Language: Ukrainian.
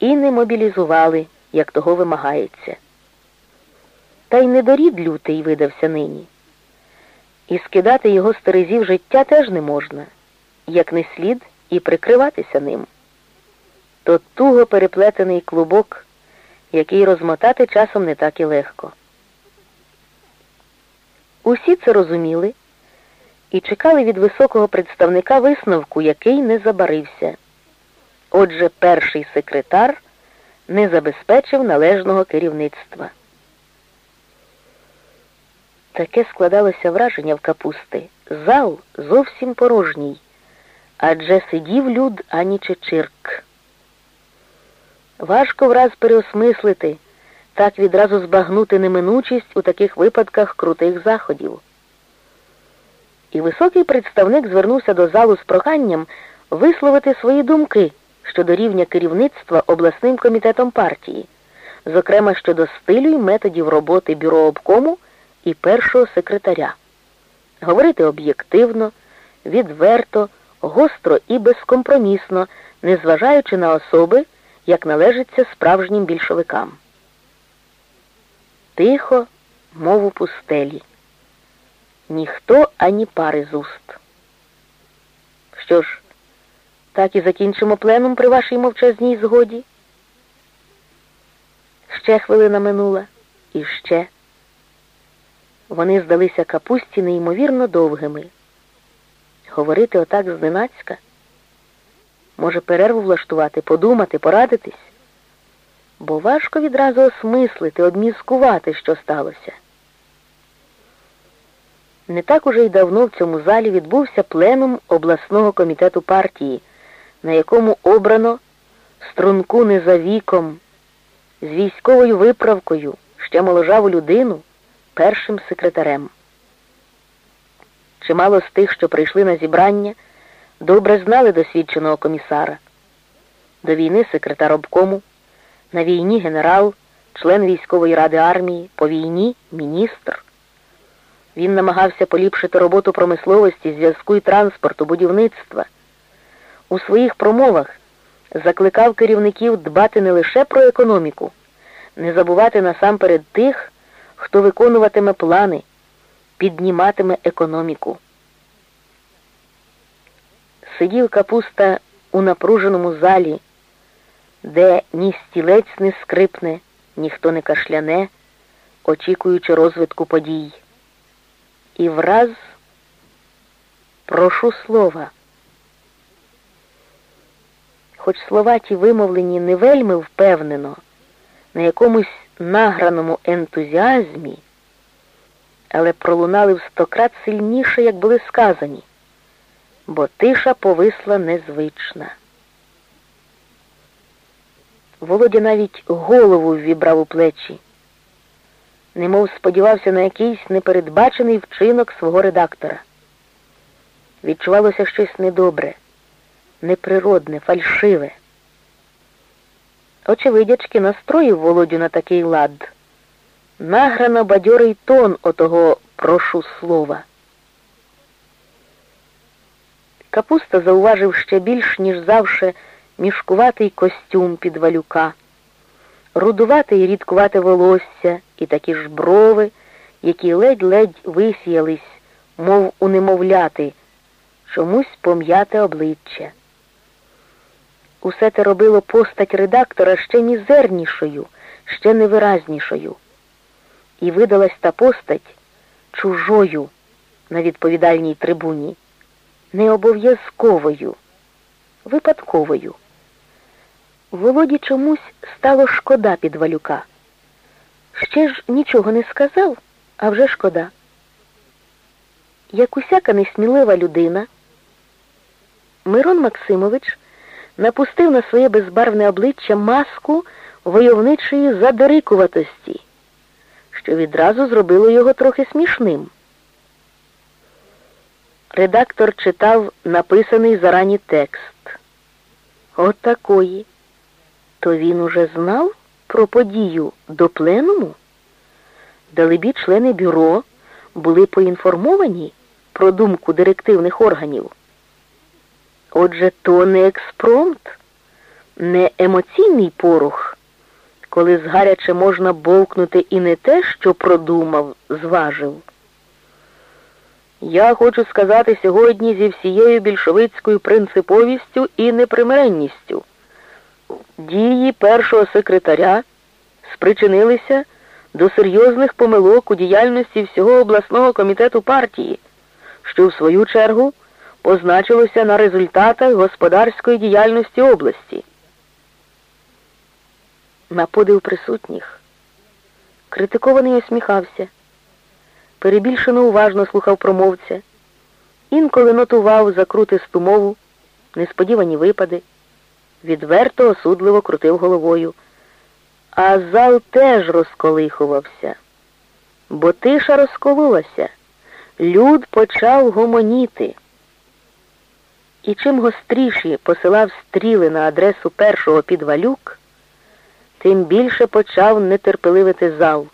і не мобілізували, як того вимагається. Та й недорід лютий видався нині. І скидати його з терезів життя теж не можна, як не слід і прикриватися ним. То туго переплетений клубок, який розмотати часом не так і легко. Усі це розуміли і чекали від високого представника висновку, який не забарився. Отже, перший секретар не забезпечив належного керівництва. Таке складалося враження в капусти. Зал зовсім порожній, адже сидів люд ані чечирк. Важко враз переосмислити, так відразу збагнути неминучість у таких випадках крутих заходів. І високий представник звернувся до залу з проханням висловити свої думки щодо рівня керівництва обласним комітетом партії, зокрема щодо стилю і методів роботи бюро обкому і першого секретаря. Говорити об'єктивно, відверто, гостро і безкомпромісно, незважаючи на особи, як належиться справжнім більшовикам. Тихо, мов у пустелі. Ніхто ані пари з уст. Що ж, так і закінчимо пленум при вашій мовчазній згоді? Ще хвилина минула, і ще. Вони здалися капусті неймовірно довгими. Говорити отак зненацька? Може, перерву влаштувати, подумати, порадитись? Бо важко відразу осмислити, обмізкувати, що сталося. Не так уже й давно в цьому залі відбувся пленум обласного комітету партії, на якому обрано струнку не за віком, з військовою виправкою, ще моложаву людину першим секретарем. Чимало з тих, що прийшли на зібрання, добре знали досвідченого комісара. До війни секретар обкому, на війні генерал, член військової ради армії, по війні міністр. Він намагався поліпшити роботу промисловості, зв'язку і транспорту, будівництва. У своїх промовах закликав керівників дбати не лише про економіку, не забувати насамперед тих, хто виконуватиме плани, підніматиме економіку. Сидів капуста у напруженому залі, де ні стілець не скрипне, ніхто не кашляне, очікуючи розвитку подій. І враз прошу слова. Хоч слова ті вимовлені не вельми впевнено, на якомусь награному ентузіазмі, але пролунали в стократ сильніше, як були сказані, бо тиша повисла незвична. Володя навіть голову ввібрав у плечі, немов сподівався на якийсь непередбачений вчинок свого редактора. Відчувалося щось недобре, неприродне, фальшиве. Очевидячки настроїв Володю на такий лад. Награно бадьорий тон отого прошу слова. Капуста зауважив ще більш, ніж завше, мішкуватий костюм під валюка, рудувате і рідкувате волосся і такі ж брови, які ледь-ледь висіялись, мов у немовляти, чомусь пом'яте обличчя. Усе те робило постать редактора ще мізернішою, ще невиразнішою. І видалась та постать чужою на відповідальній трибуні, необов'язковою, випадковою. Володі чомусь стало шкода підвалюка. Ще ж нічого не сказав, а вже шкода. Як усяка несмілива людина, Мирон Максимович напустив на своє безбарвне обличчя маску войовничої задирикуватості, що відразу зробило його трохи смішним. Редактор читав написаний зарані текст. От такої. То він уже знав про подію до пленуму? Далебі члени бюро були поінформовані про думку директивних органів. Отже, то не експромт, не емоційний порух, коли згаряче можна бовкнути і не те, що продумав, зважив. Я хочу сказати сьогодні зі всією більшовицькою принциповістю і непримиренністю. Дії першого секретаря спричинилися до серйозних помилок у діяльності всього обласного комітету партії, що в свою чергу позначилося на результатах господарської діяльності області. На подив присутніх критикований усміхався, перебільшено уважно слухав промовця, інколи нотував закрутисту мову, несподівані випади, відверто осудливо крутив головою. А зал теж розколихувався, бо тиша розкололася, люд почав гомоніти. І чим гостріші посилав стріли на адресу першого підвалюк, тим більше почав нетерпеливити зал.